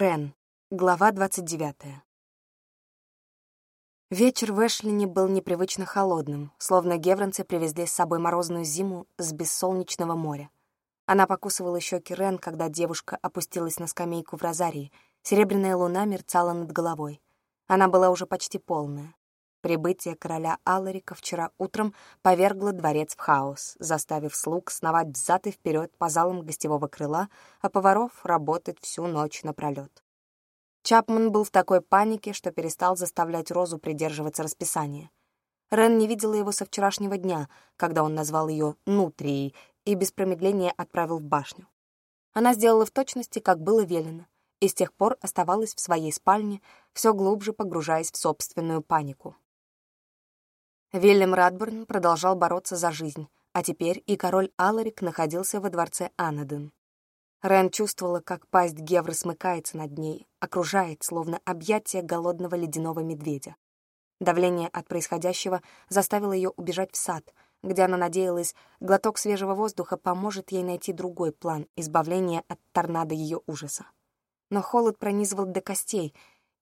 Рен. Глава 29. Вечер в Эшлине был непривычно холодным, словно гевронцы привезли с собой морозную зиму с бессолнечного моря. Она покусывала щеки Рен, когда девушка опустилась на скамейку в розарии. Серебряная луна мерцала над головой. Она была уже почти полная. Прибытие короля Аларика вчера утром повергло дворец в хаос, заставив слуг сновать взад и вперед по залам гостевого крыла, а поваров работать всю ночь напролет. Чапман был в такой панике, что перестал заставлять Розу придерживаться расписания. Рен не видела его со вчерашнего дня, когда он назвал ее «нутрией» и без промедления отправил в башню. Она сделала в точности, как было велено, и с тех пор оставалась в своей спальне, все глубже погружаясь в собственную панику. Вильям Радбурн продолжал бороться за жизнь, а теперь и король Аларик находился во дворце Анаден. Рен чувствовала, как пасть Гевры смыкается над ней, окружает, словно объятие голодного ледяного медведя. Давление от происходящего заставило ее убежать в сад, где она надеялась, глоток свежего воздуха поможет ей найти другой план избавления от торнадо ее ужаса. Но холод пронизывал до костей,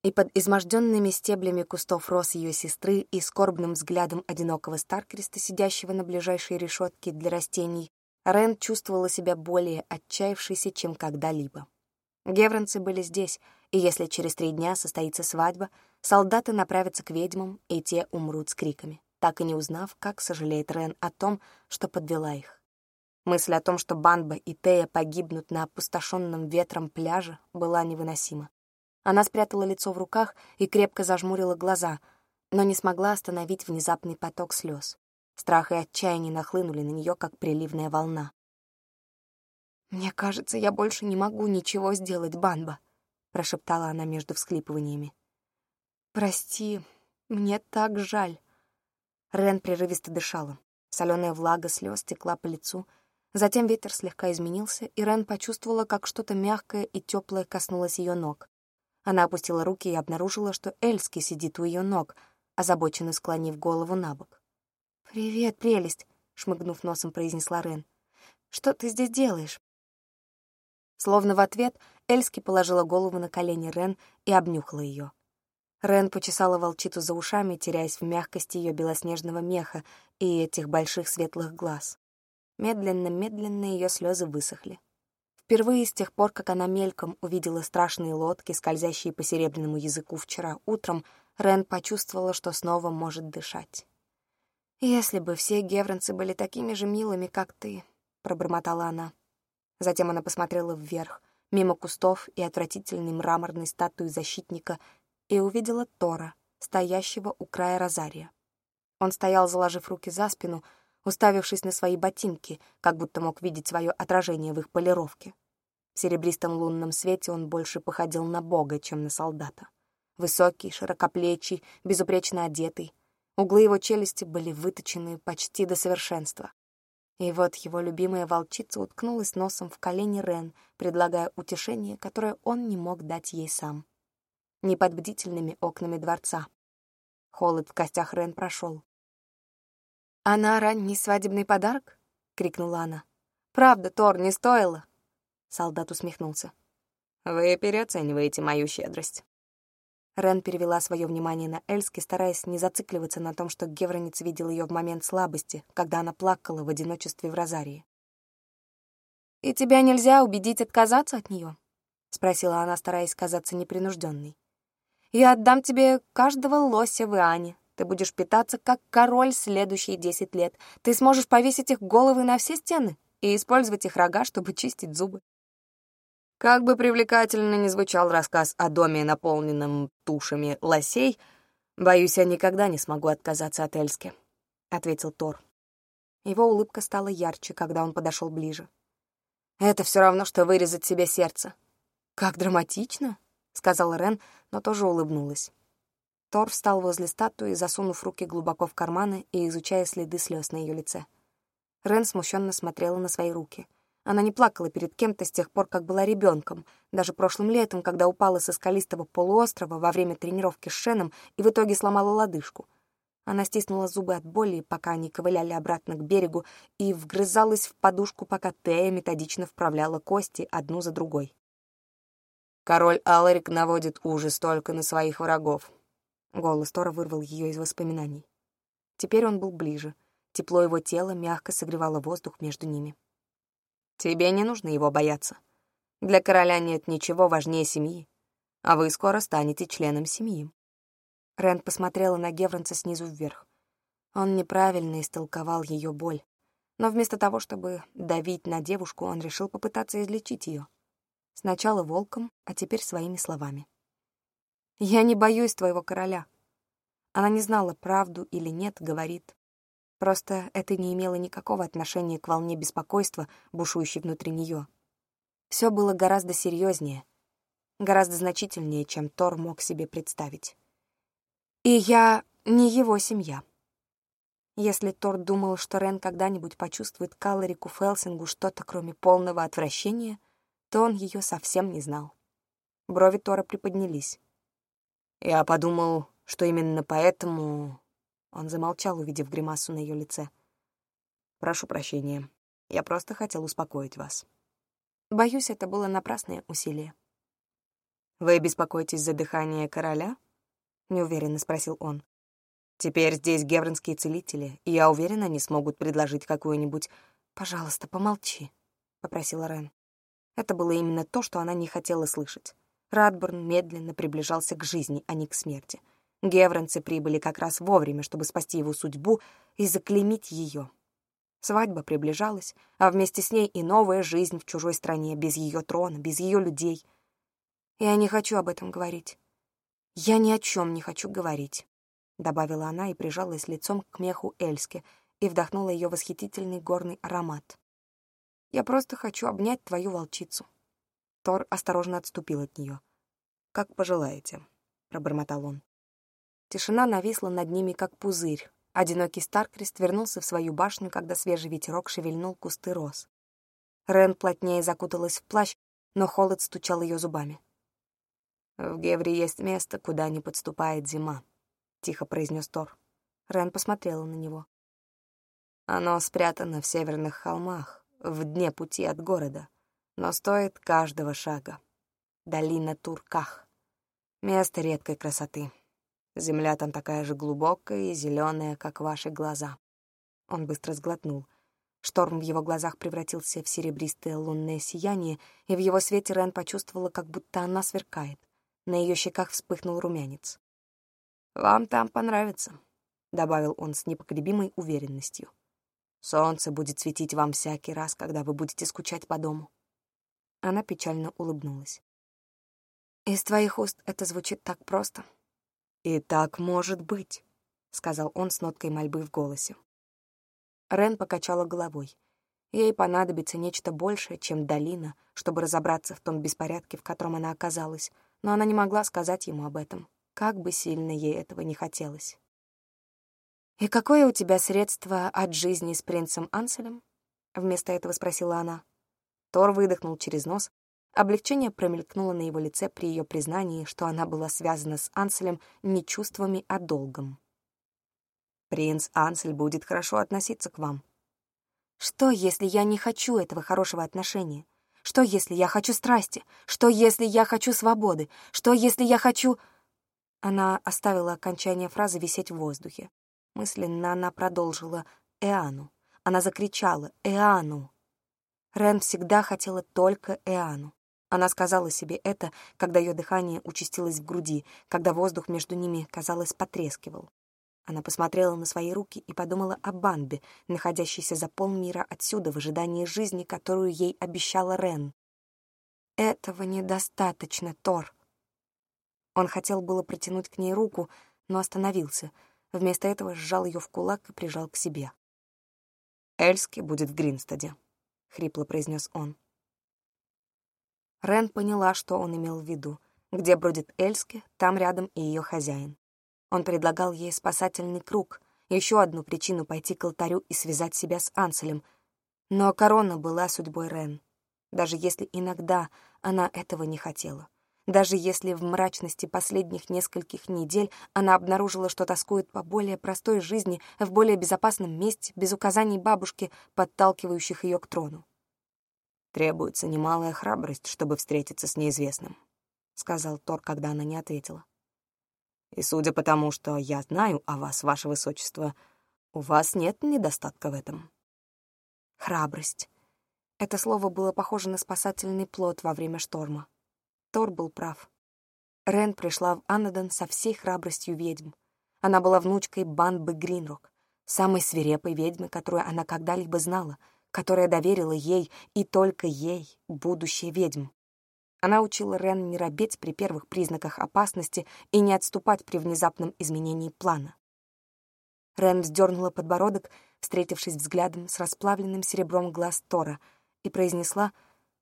и под изможденными стеблями кустов роз ее сестры и скорбным взглядом одинокого Старкреста, сидящего на ближайшей решетке для растений, Рен чувствовала себя более отчаявшейся, чем когда-либо. Гевронцы были здесь, и если через три дня состоится свадьба, солдаты направятся к ведьмам, и те умрут с криками, так и не узнав, как сожалеет Рен о том, что подвела их. Мысль о том, что Банба и Тея погибнут на опустошенном ветром пляже, была невыносима. Она спрятала лицо в руках и крепко зажмурила глаза, но не смогла остановить внезапный поток слез. Страх и отчаяние нахлынули на нее, как приливная волна. «Мне кажется, я больше не могу ничего сделать, Банба», — прошептала она между всклипываниями. «Прости, мне так жаль». Рен прерывисто дышала. Соленая влага слез текла по лицу. Затем ветер слегка изменился, и Рен почувствовала, как что-то мягкое и теплое коснулось ее ног. Она опустила руки и обнаружила, что Эльски сидит у ее ног, озабоченно склонив голову на бок. «Привет, прелесть!» — шмыгнув носом, произнесла Рен. «Что ты здесь делаешь?» Словно в ответ Эльски положила голову на колени Рен и обнюхала ее. Рен почесала волчицу за ушами, теряясь в мягкости ее белоснежного меха и этих больших светлых глаз. Медленно-медленно ее слезы высохли. Впервые с тех пор, как она мельком увидела страшные лодки, скользящие по серебряному языку вчера утром, Рен почувствовала, что снова может дышать. «Если бы все гевронцы были такими же милыми, как ты», — пробормотала она. Затем она посмотрела вверх, мимо кустов и отвратительной мраморной статуи защитника, и увидела Тора, стоящего у края розария. Он стоял, заложив руки за спину, уставившись на свои ботинки, как будто мог видеть свое отражение в их полировке. В серебристом лунном свете он больше походил на бога, чем на солдата. Высокий, широкоплечий, безупречно одетый. Углы его челюсти были выточены почти до совершенства. И вот его любимая волчица уткнулась носом в колени Рен, предлагая утешение, которое он не мог дать ей сам. Не под бдительными окнами дворца. Холод в костях Рен прошел. «Она ранний свадебный подарок?» — крикнула она. «Правда, Тор, не стоило!» Солдат усмехнулся. «Вы переоцениваете мою щедрость». Рен перевела свое внимание на Эльски, стараясь не зацикливаться на том, что Гевронец видел ее в момент слабости, когда она плакала в одиночестве в Розарии. «И тебя нельзя убедить отказаться от нее?» — спросила она, стараясь казаться непринужденной. «Я отдам тебе каждого лося в Иане, ты будешь питаться как король следующие десять лет. Ты сможешь повесить их головы на все стены и использовать их рога, чтобы чистить зубы. Как бы привлекательно ни звучал рассказ о доме, наполненном тушами лосей, боюсь, я никогда не смогу отказаться от Эльски, — ответил Тор. Его улыбка стала ярче, когда он подошел ближе. «Это все равно, что вырезать себе сердце». «Как драматично», — сказала Рен, но тоже улыбнулась. Тор встал возле статуи, засунув руки глубоко в карманы и изучая следы слез на ее лице. Рен смущенно смотрела на свои руки. Она не плакала перед кем-то с тех пор, как была ребенком, даже прошлым летом, когда упала со скалистого полуострова во время тренировки с Шеном и в итоге сломала лодыжку. Она стиснула зубы от боли, пока они ковыляли обратно к берегу, и вгрызалась в подушку, пока Тея методично вправляла кости одну за другой. Король Аларик наводит ужас только на своих врагов. Голос Тора вырвал ее из воспоминаний. Теперь он был ближе. Тепло его тела мягко согревало воздух между ними. Тебе не нужно его бояться. Для короля нет ничего важнее семьи, а вы скоро станете членом семьи. Рэнд посмотрела на Гевронца снизу вверх. Он неправильно истолковал ее боль. Но вместо того, чтобы давить на девушку, он решил попытаться излечить ее. Сначала волком, а теперь своими словами. «Я не боюсь твоего короля». Она не знала, правду или нет, говорит. Просто это не имело никакого отношения к волне беспокойства, бушующей внутри нее. Все было гораздо серьезнее, гораздо значительнее, чем Тор мог себе представить. И я не его семья. Если Тор думал, что Рен когда-нибудь почувствует Калларику Фелсингу что-то, кроме полного отвращения, то он ее совсем не знал. Брови Тора приподнялись. Я подумал, что именно поэтому... Он замолчал, увидев гримасу на ее лице. «Прошу прощения. Я просто хотел успокоить вас». Боюсь, это было напрасное усилие. «Вы беспокоитесь за дыхание короля?» — неуверенно спросил он. Теперь здесь гевронские целители, и я уверена, они смогут предложить какую-нибудь... «Пожалуйста, помолчи», — попросила Рен. Это было именно то, что она не хотела слышать. Радборн медленно приближался к жизни, а не к смерти. Гевронцы прибыли как раз вовремя, чтобы спасти его судьбу и заклеймить ее. Свадьба приближалась, а вместе с ней и новая жизнь в чужой стране, без ее трона, без ее людей. Я не хочу об этом говорить. Я ни о чем не хочу говорить. — добавила она и прижалась лицом к меху Эльске и вдохнула ее восхитительный горный аромат. «Я просто хочу обнять твою волчицу». Тор осторожно отступил от нее. «Как пожелаете», — пробормотал он. Тишина нависла над ними, как пузырь. Одинокий Старкрест вернулся в свою башню, когда свежий ветерок шевельнул кусты роз. Рен плотнее закуталась в плащ, но холод стучал ее зубами. «В Гевре есть место, куда не подступает зима», — тихо произнес Тор. Рен посмотрела на него. «Оно спрятано в северных холмах, в дне пути от города, но стоит каждого шага. Долина Турках. Место редкой красоты. Земля там такая же глубокая и зеленая, как ваши глаза». Он быстро сглотнул. Шторм в его глазах превратился в серебристое лунное сияние, и в его свете Рен почувствовала, как будто она сверкает. На ее щеках вспыхнул румянец. «Вам там понравится», — добавил он с непоколебимой уверенностью. «Солнце будет светить вам всякий раз, когда вы будете скучать по дому». Она печально улыбнулась. «Из твоих уст это звучит так просто». «И так может быть», — сказал он с ноткой мольбы в голосе. Рен покачала головой. Ей понадобится нечто большее, чем долина, чтобы разобраться в том беспорядке, в котором она оказалась, но она не могла сказать ему об этом как бы сильно ей этого не хотелось. «И какое у тебя средство от жизни с принцем Анселем?» — вместо этого спросила она. Тор выдохнул через нос. Облегчение промелькнуло на его лице при ее признании, что она была связана с Анселем не чувствами, а долгом. «Принц Ансель будет хорошо относиться к вам». «Что, если я не хочу этого хорошего отношения? Что, если я хочу страсти? Что, если я хочу свободы? Что, если я хочу...» Она оставила окончание фразы висеть в воздухе. Мысленно она продолжила «Эану». Она закричала «Эану». Рен всегда хотела только Эану. Она сказала себе это, когда ее дыхание участилось в груди, когда воздух между ними, казалось, потрескивал. Она посмотрела на свои руки и подумала о Банбе, находящейся за полмира отсюда в ожидании жизни, которую ей обещала Рен. «Этого недостаточно, Тор», он хотел было протянуть к ней руку, но остановился. Вместо этого сжал ее в кулак и прижал к себе. «Эльски будет в Гринстаде», — хрипло произнес он. Рен поняла, что он имел в виду. Где бродит Эльски, там рядом и ее хозяин. Он предлагал ей спасательный круг, еще одну причину пойти к алтарю и связать себя с Анселем. Но корона была судьбой Рен, даже если иногда она этого не хотела. Даже если в мрачности последних нескольких недель она обнаружила, что тоскует по более простой жизни, в более безопасном месте, без указаний бабушки, подталкивающих ее к трону. Требуется немалая храбрость, чтобы встретиться с неизвестным. сказал Тор, когда она не ответила. «И судя по тому, что я знаю о вас, ваше высочество, у вас нет недостатка в этом». Храбрость. Это слово было похоже на спасательный плод во время шторма. Тор был прав. Рен пришла в Аннадон со всей храбростью ведьм. Она была внучкой Банбы Гринрок, самой свирепой ведьмы, которую она когда-либо знала, которая доверила ей и только ей будущее ведьм. Она учила Рен не робеть при первых признаках опасности и не отступать при внезапном изменении плана. Рен вздернула подбородок, встретившись взглядом с расплавленным серебром глаз Тора, и произнесла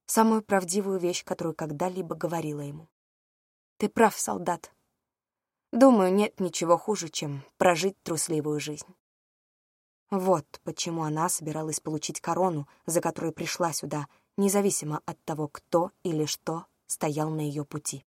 самую правдивую вещь, которую когда-либо говорила ему. «Ты прав, солдат. Думаю, нет ничего хуже, чем прожить трусливую жизнь». Вот почему она собиралась получить корону, за которой пришла сюда, независимо от того, кто или что стоял на ее пути.